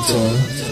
Hamilton.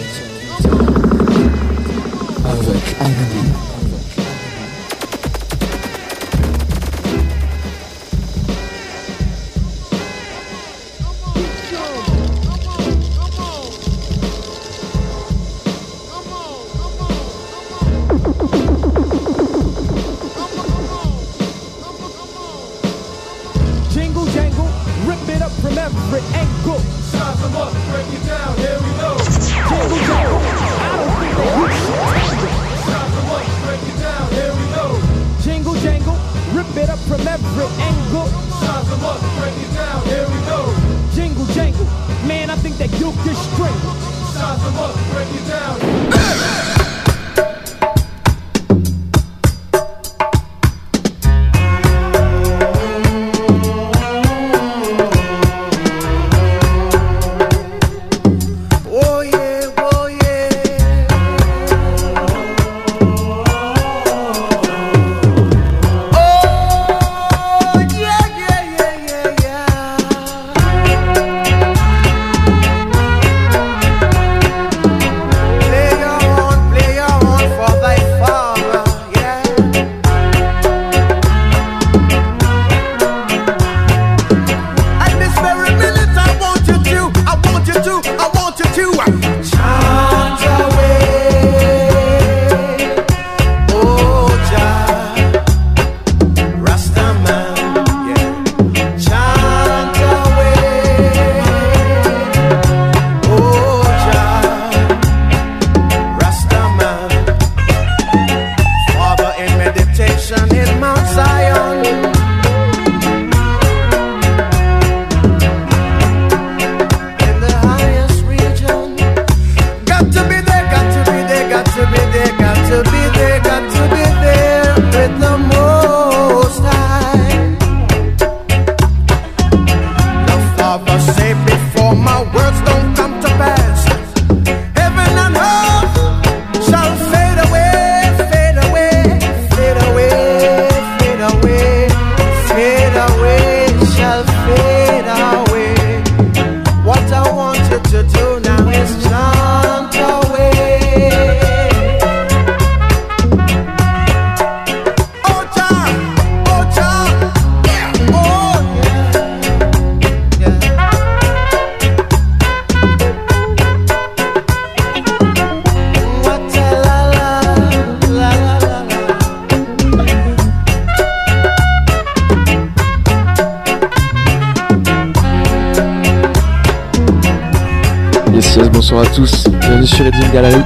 Bonjour à tous, bienvenue sur Reading Gallery.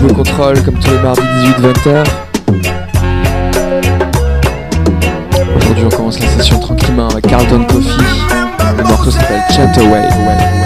vos contrôles comme tous les mardis 18-20h. Aujourd'hui, on commence la session tranquillement avec Carlton Coffee. Le morceau s'appelle Chat Away.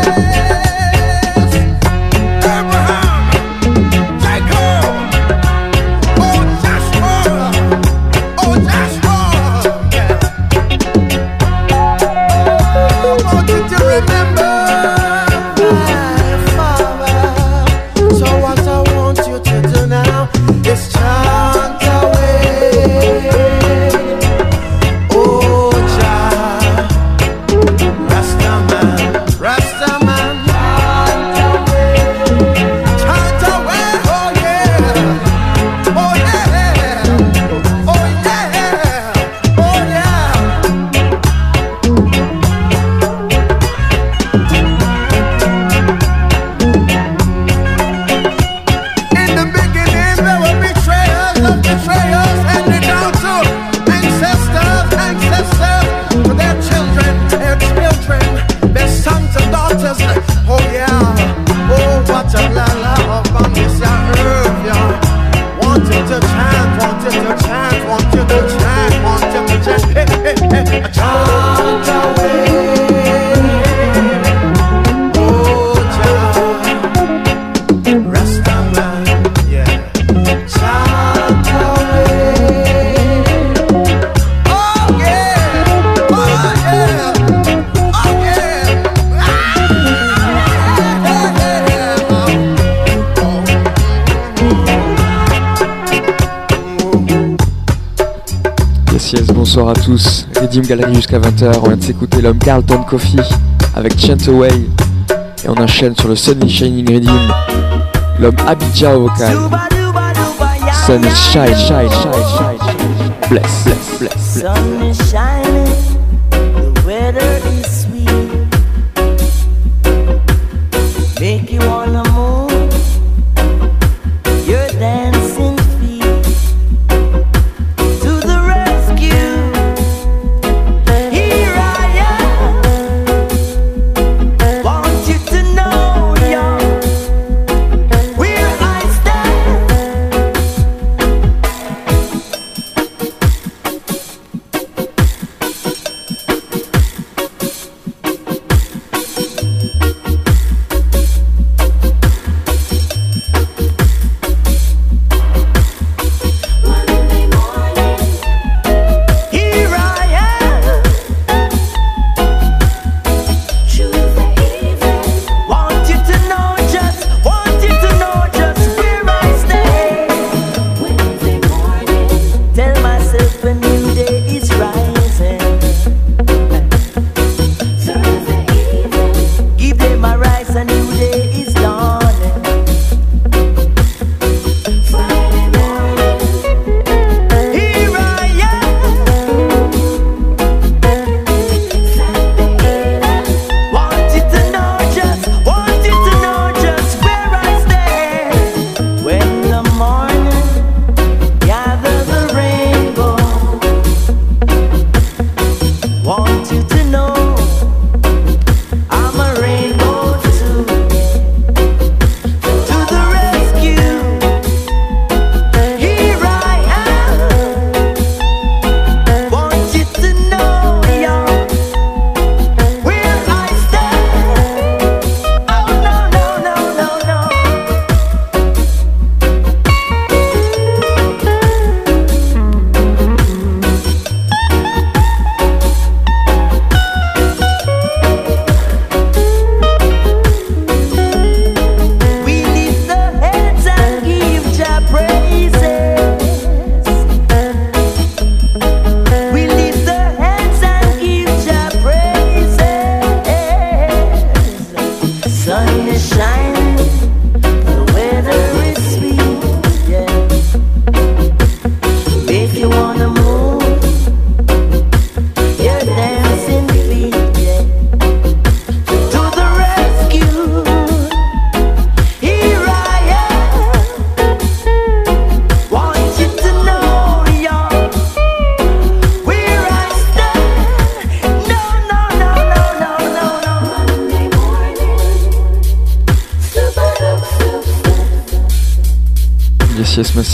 bonsoir à tous. Edim Galani jusqu'à 20h. On vient de s'écouter l'homme Carlton Coffee avec Chant Away. Et on enchaîne sur le Sunny Shining Reading. L'homme Abidja au vocal. Sunshine, shine, shine, shine. Bless, bless, bless, bless.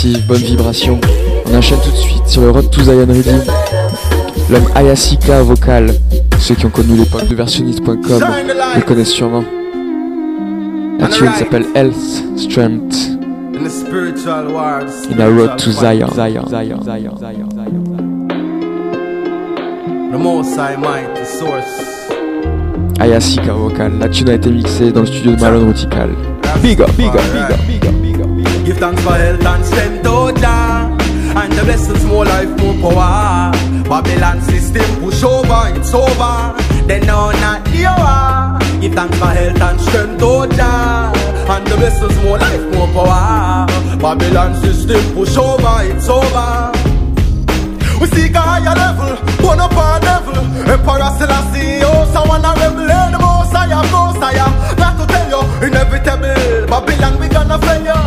Bonne vibration. On enchaîne tout de suite sur le Road to Zion Redeem, l'homme Ayasika vocal. Ceux qui ont connu l'époque de versionist.com le connaissent sûrement. La tune s'appelle Health, Strength, In the spiritual war, the in a Road to Zion. Zion, Zion, Zion, Zion, Zion. The most high might, the source. Ayasika vocal. La tune a été mixée dans le studio de Malone up, big up, big up, big up, thanks for health and strength, oh Jah. And the blessings, more life, more power. Babylon system push over, it's over. They know not you are. Give thanks for health and strength, oh Jah. And the blessings, more life, more power. Babylon system push over, it's over. We seek a higher level, one up level. Emperor Selassie, oh, someone a rebel, eh, most higher. Got to tell you, inevitable. Babylon, we gonna fail you.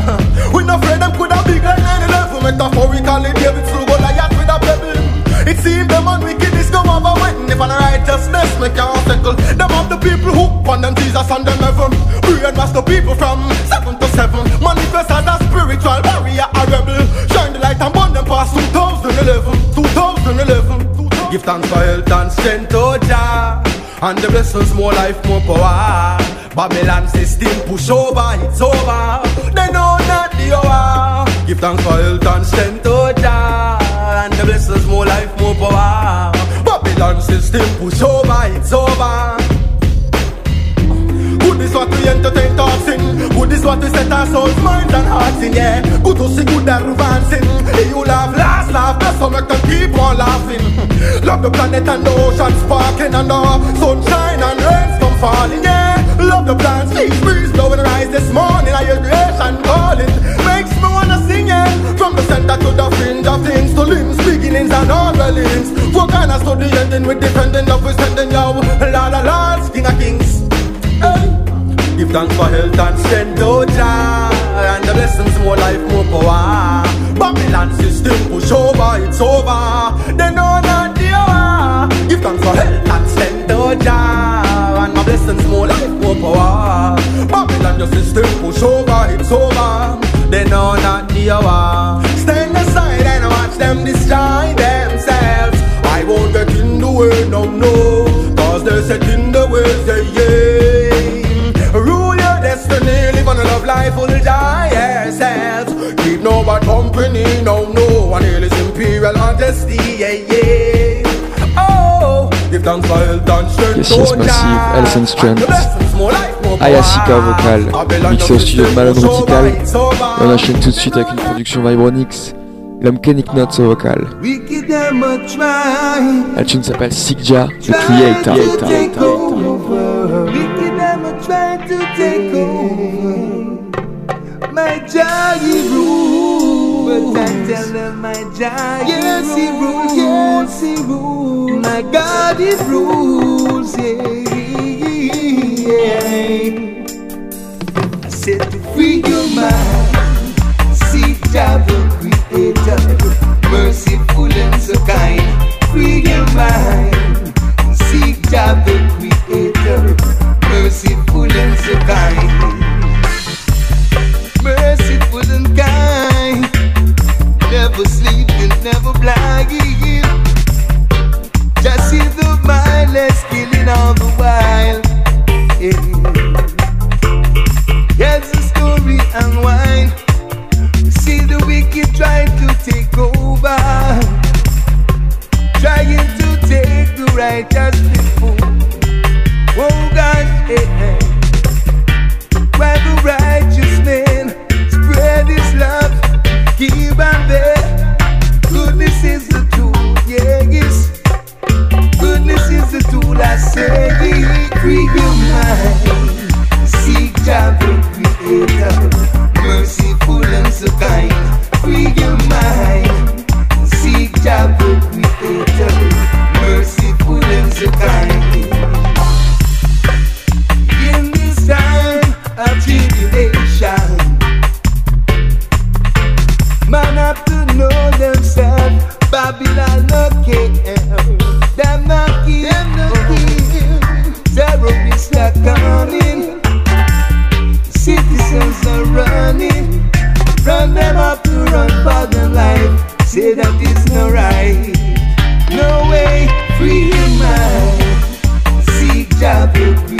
We no afraid them could have big like any level. Metaphorically, David slew Goliath with a pebble. It seems them on wickedness come over waiting. If an righteousness make you settle, them have the people who on them Jesus and them heaven. Brainwash the people from seven to seven. Manifest as a spiritual barrier, a rebel. Shine the light and burn them past 2011. 2011. Give thanks for health and strength, oh Jah. And the blessings, more life, more power. Babylon system push over, it's over. They know not the hour. Give thanks for health and strength, oh Jah. And the blessings, more life, more power. Babylon system push over, it's over. Good is what we entertain thoughts in. Good is what we set our souls, minds, and hearts in. Yeah, good to see good that advancing. You laugh, last laugh, that's how we can keep on laughing. Love the planet and the ocean sparkling, and the sunshine and rains come falling. Yeah, love the plants, leaves, breeze blowing, rise this morning. I hear creation calling. Makes me wanna sing yeah. from the center to the fringe of things to limbs, beginnings and all the links. What kind of study ending with defending love, we sending yo? Thanks for health and strength, oh Jah And the blessings, more life, more power. Babylon system push over, it's over. They know not the hour Give thanks for health and strength, oh Jah And my blessings, more life, more power. Babylon, the system push over, it's over. They know not the hour Stand aside and watch them destroy themselves. I won't get in the way, no, no. Cause they're setting the way, say yeah life will die yourself. Keep no bad company, no, no one is imperial honesty, yeah, yeah. Oh, give thanks for health and strength. Yes, yes, oh, massive, health and strength. Ayasika vocal, mixé au studio de Malone Radical. Et on enchaîne tout de suite avec une production Vibronix. L'homme Kennick Nuts au vocal. La tune s'appelle Sigja, The Creator. We them to take over. Jaggy rules. But I tell them my Jaggy yes, rules. He rules. Yes, he rules. My God, he rules. Yeah, yeah. I said to free your mind, see, Jah Creator, merciful and so kind. Free your mind. you.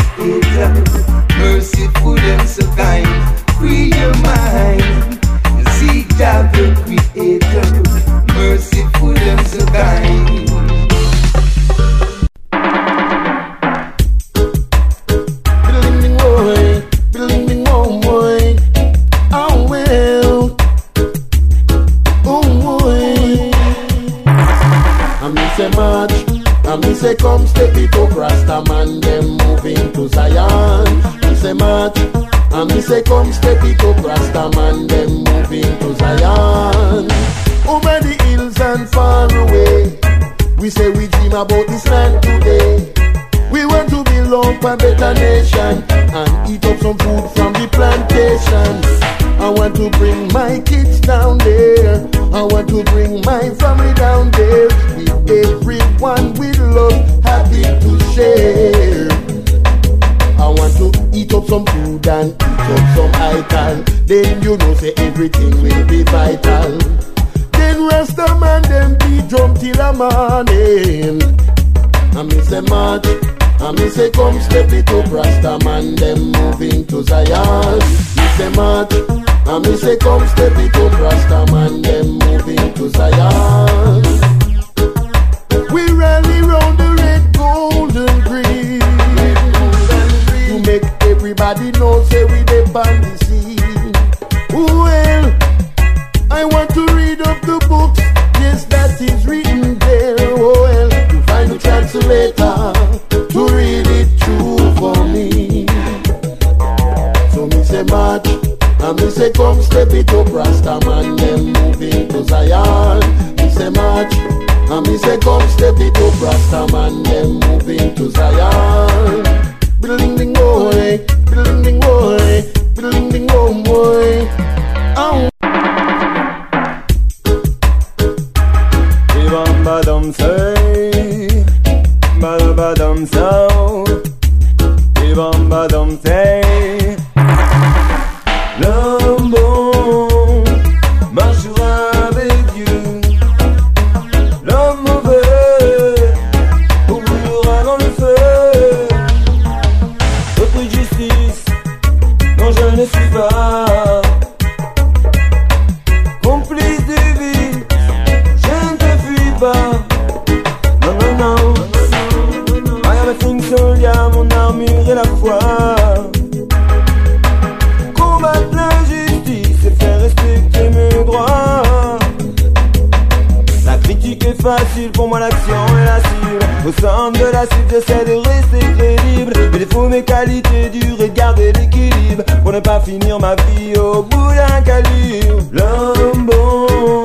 Défaut mes qualités dures et de garder l'équilibre. Pour ne pas finir ma vie au bout d'un calibre. L'homme bon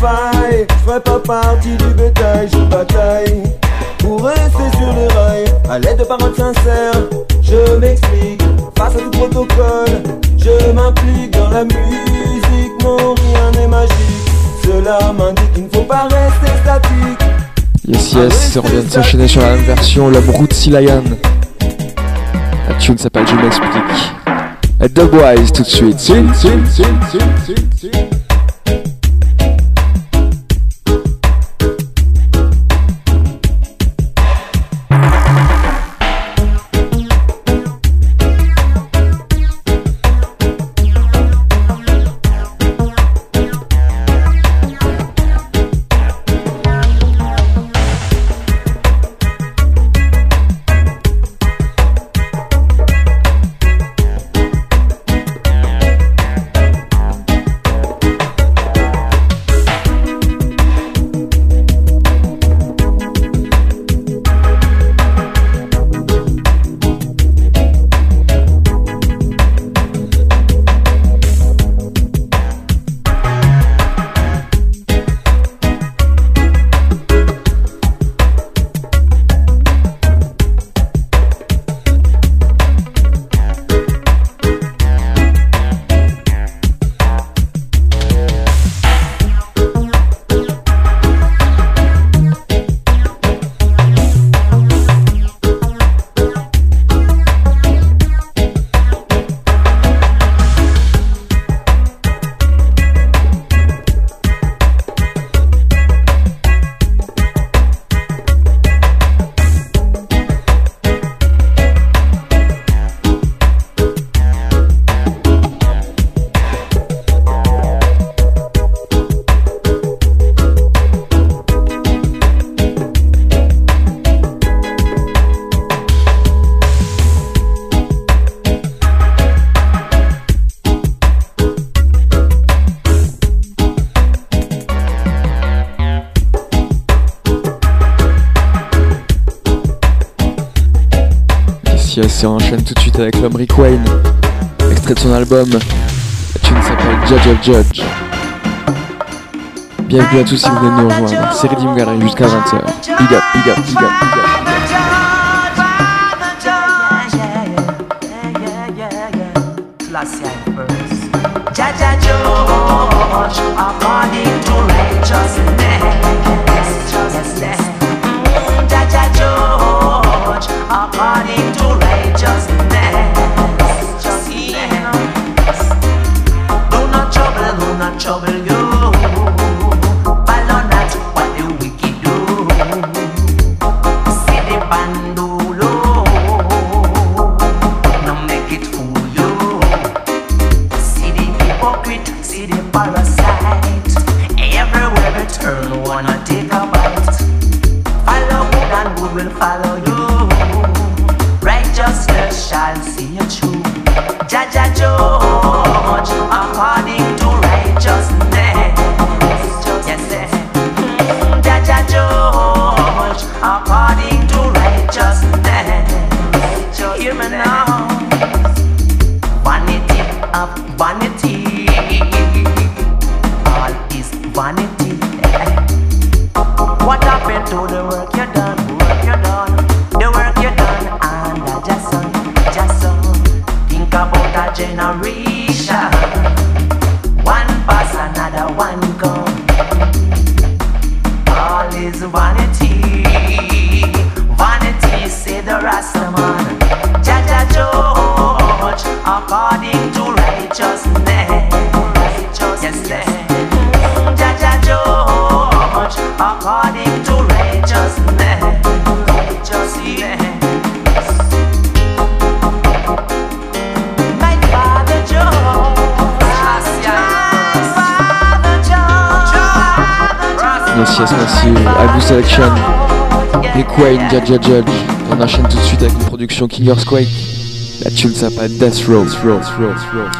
failles, je ferai pas partie du bétail. Je bataille pour rester sur les rails. À l'aide de paroles sincères, je m'explique. Face à tout protocole, je m'implique dans la musique. Non, rien n'est magique. Cela m'indique qu'il ne faut pas rester statique. Yes, yes, on vient de s'enchaîner sur la même version, l'homme Rootsy Lion. La tune s'appelle Je m'explique. Et Dubwise tout de suite. On enchaîne tout de suite avec l'homme Rick Wayne. Extrait de son album. La tune s'appelle Judge of Judge. Bienvenue à tous si vous venez de nous rejoindre. C'est Redeem Gallery jusqu'à 20h. Big up, big up, big up, big up. One pass, another one come. Yes, merci. Abu Selection. Et Quayne, Jaja Judge. On enchaîne tout de suite avec une production King Earthquake. La tune s'appelle Death Row.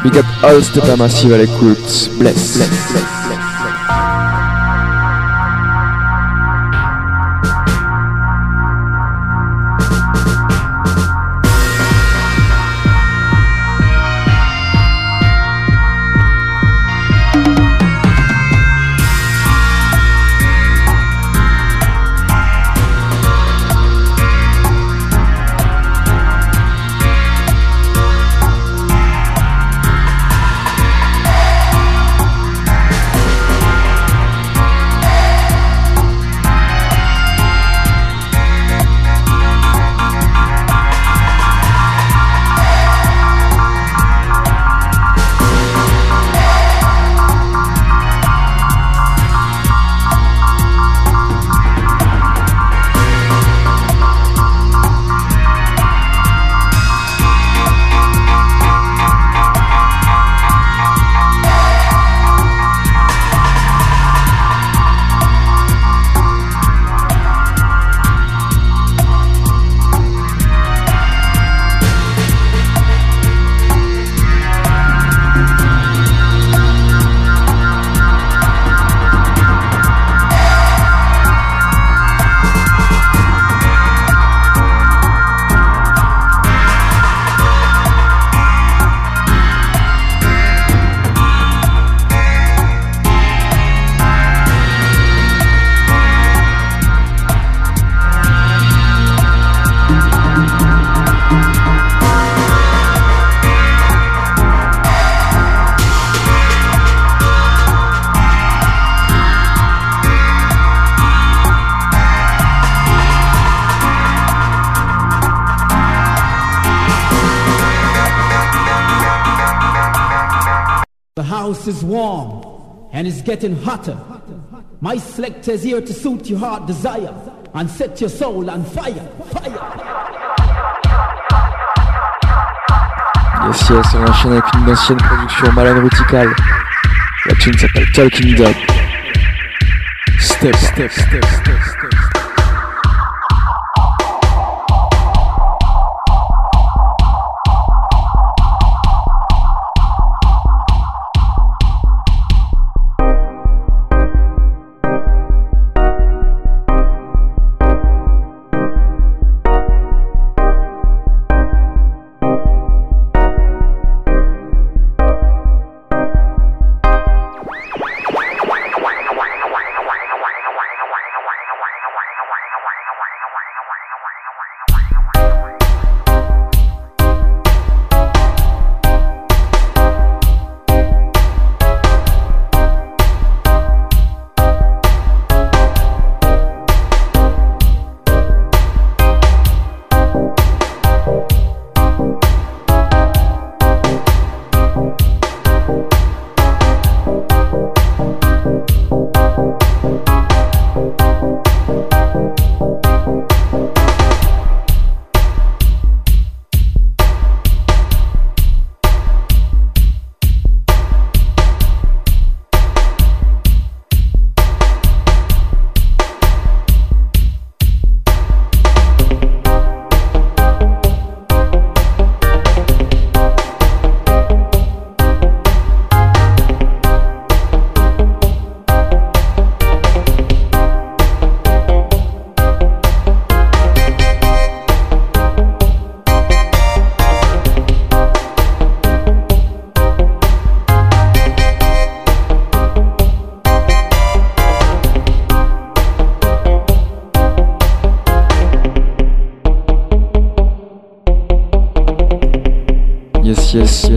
Big up all Stepa Massive à l'écoute. Bless. Bless. The house is warm and it's getting hotter. My selector is here to suit your heart desire and set your soul on fire. Fire. Yes, yes, on enchaîne avec une ancienne production Malane Rutical. La tune s'appelle Talking Dog. Step, step, step, step, step.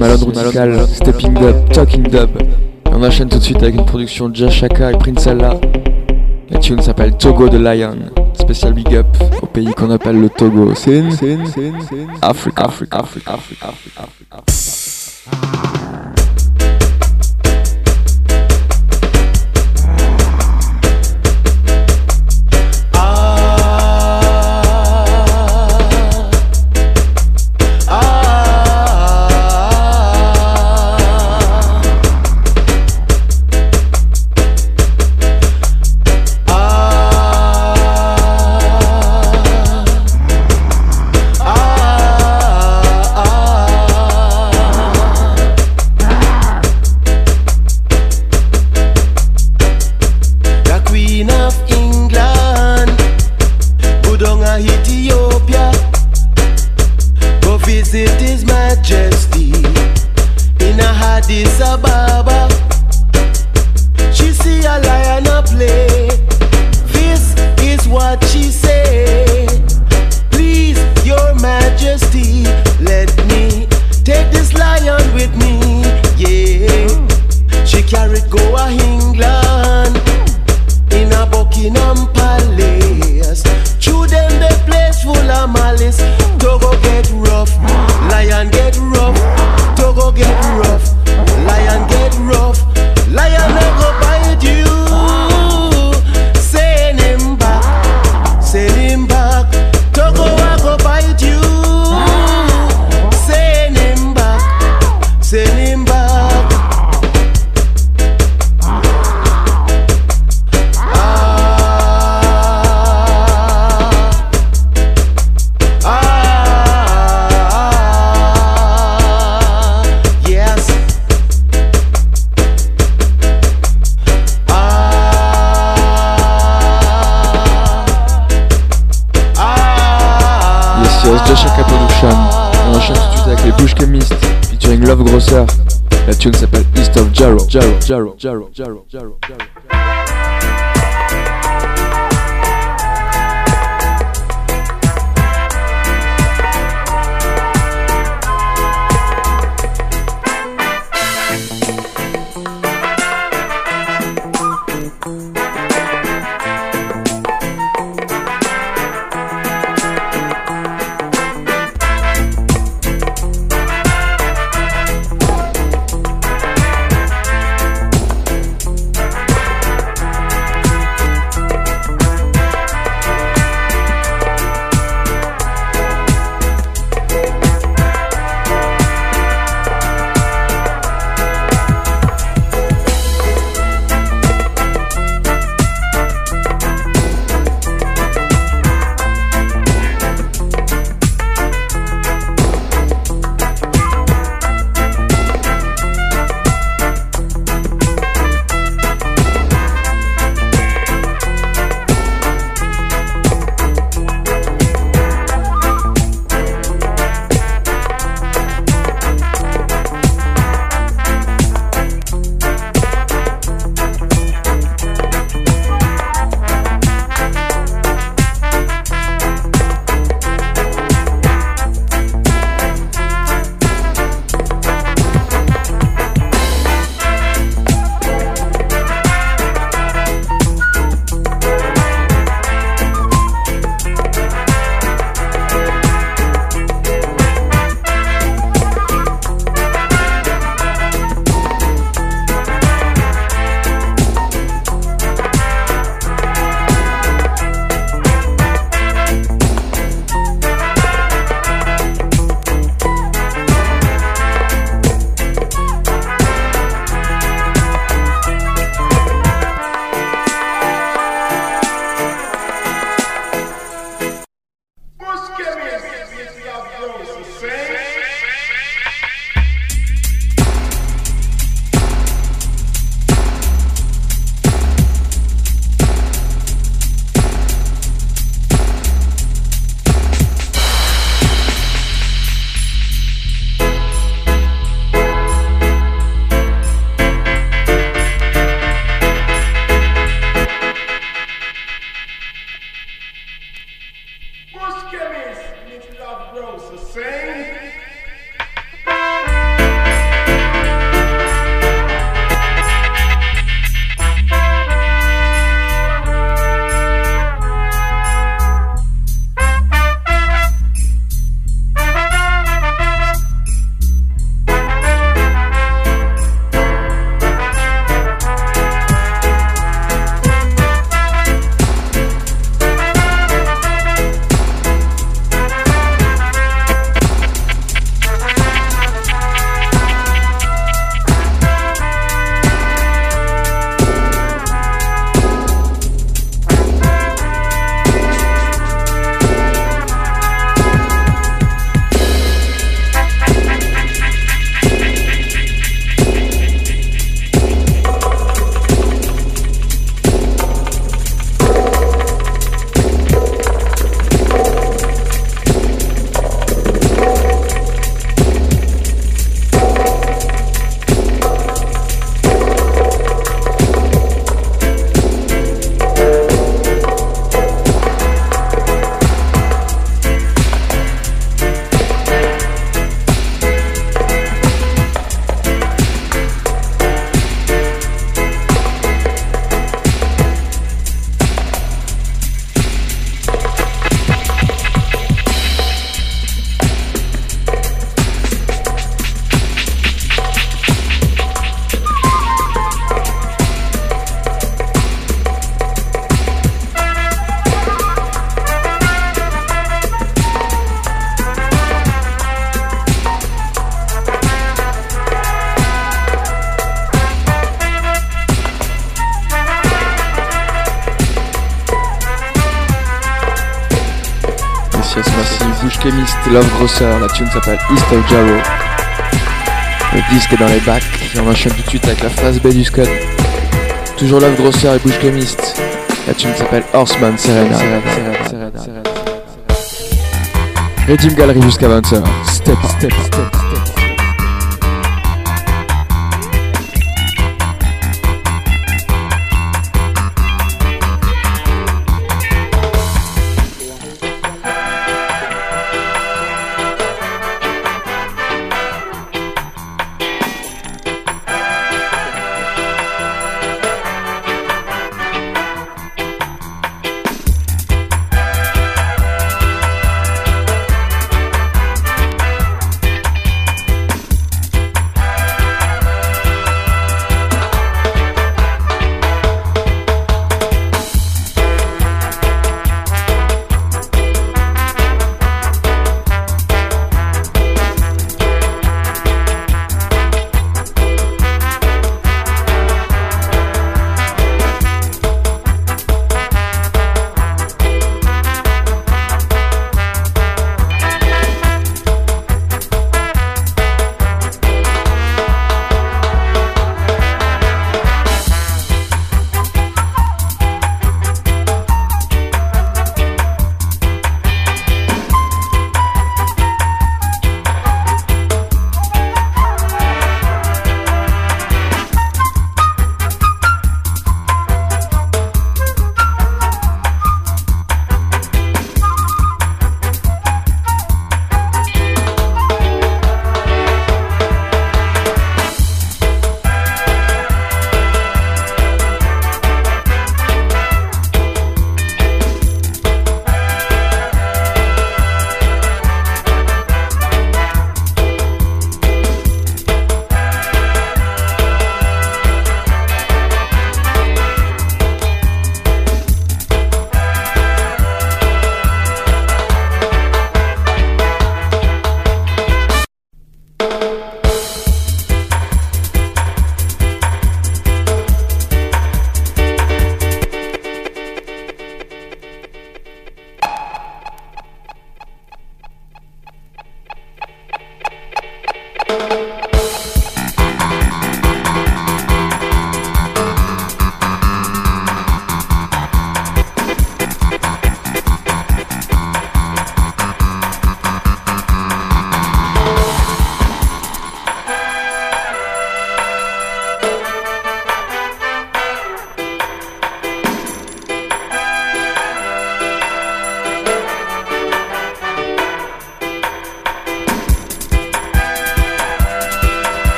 Malone Musical, Stepping Up, Talking Dub. Et On enchaîne tout de suite avec une production de Jashaka et Prince Allah. La tune s'appelle Togo de Lion. Spécial big up au pays qu'on appelle le Togo. C'est Africa, Africa, Africa, Africa, Africa. Gerald, Gerald, Gerald, Gerald, Gerald. Love Grosseur, la tune s'appelle East of Jarrow. Le disque est dans les bacs et on enchaîne tout de suite avec la phase B du Scud. Toujours Love Grosseur et Bouche Chemist. La tune s'appelle Horseman Serena. Redeem Gallery jusqu'à 20h. Step, step, step, step.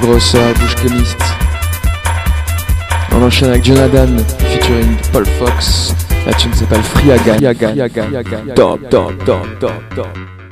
Grossa, Bouche Chemist. On enchaîne avec Jonathan, featuring Paul Fox. La tune s'appelle Free Again. Top, top, top, top. And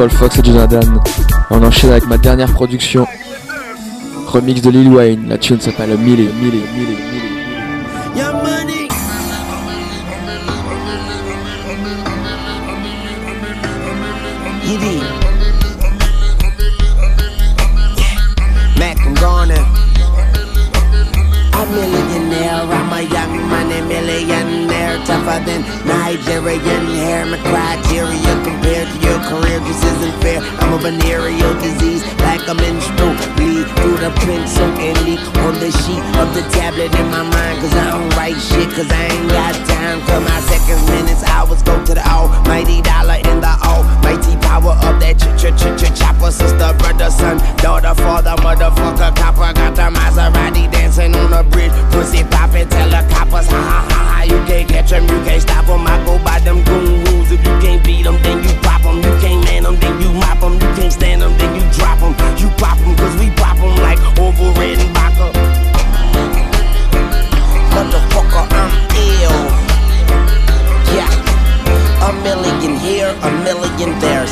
Paul Fox et Jonathan. On enchaîne avec ma dernière production. Remix de Lil Wayne. La tune s'appelle. Your money. Edie. Mac, I'm venereal disease, like a menstrual bleed through the print so endly on the sheet of the tablet in my mind. Cause I don't write shit, cause I ain't got time. Cause my seconds, minutes, hours go to the almighty dollar in the almighty power of that ch ch ch ch chopper. Sister, brother, son, daughter, father, motherfucker, copper. Got the Maserati dancing on the bridge. Pussy poppin', tell the coppers, ha ha ha ha. You can't catch 'em, you can't stop 'em. I go by them goon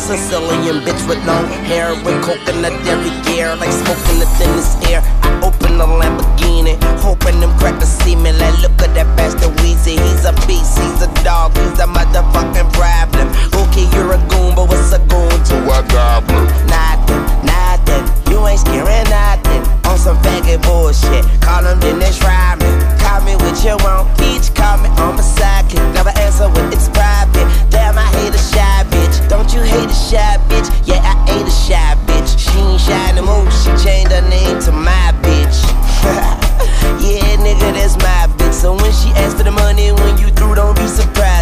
Sicilian bitch with long hair With coconut every gear Like smoking the thinnest air. I open the Lamborghini Hoping them crackers see me. Like look at that bastard Weezy He's a beast, he's a dog He's a motherfucking problem. Okay, you're a goon, but what's a goon to a goblin? Nothing, nothing You ain't scaring nothing. On some faggot bullshit Call him Dennis Rodman. Call me what you want bitch. call me on my sidekick Never answer when it's private. Damn, I hate a shy don't you hate a shy bitch? Yeah, I ain't a shy bitch. She ain't shy no more. She changed her name to my bitch. yeah, nigga, that's my bitch. So when she asks for the money, when you through, don't be surprised,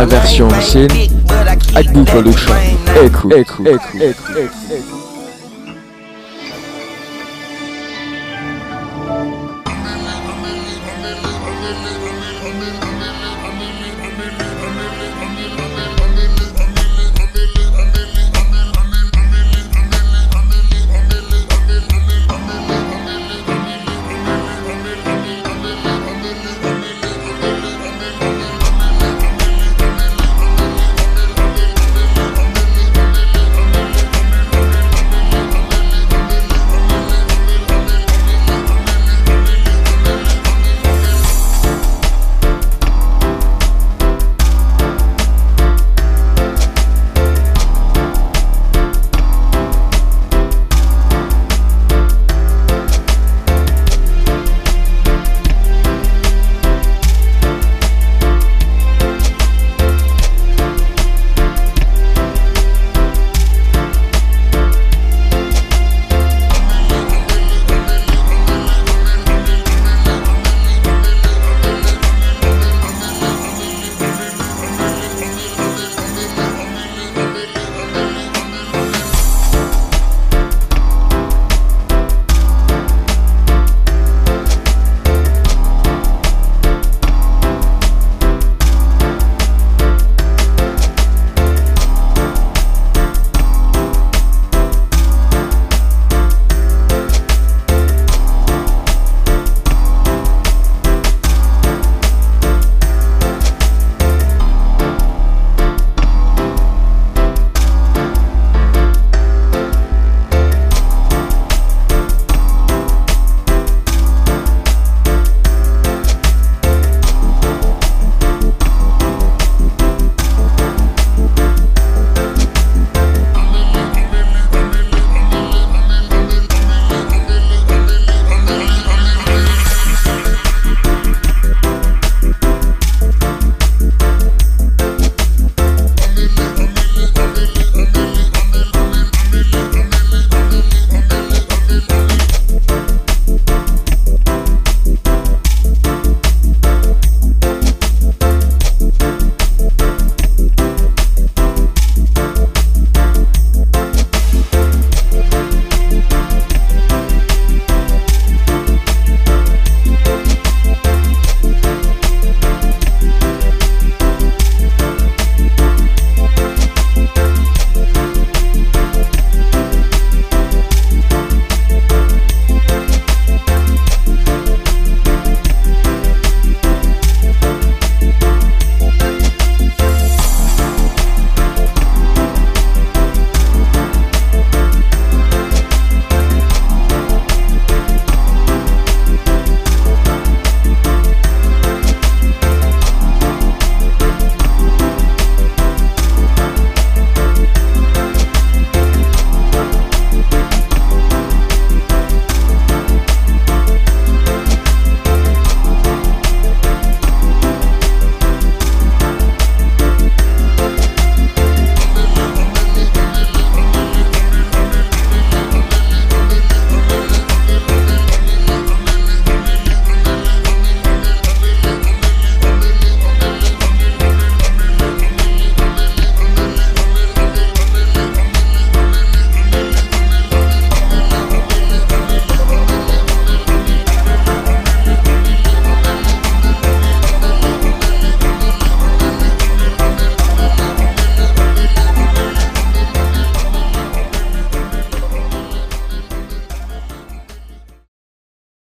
la version ancienne. Agbu Production. Écoute, écoute, écoute, écoute.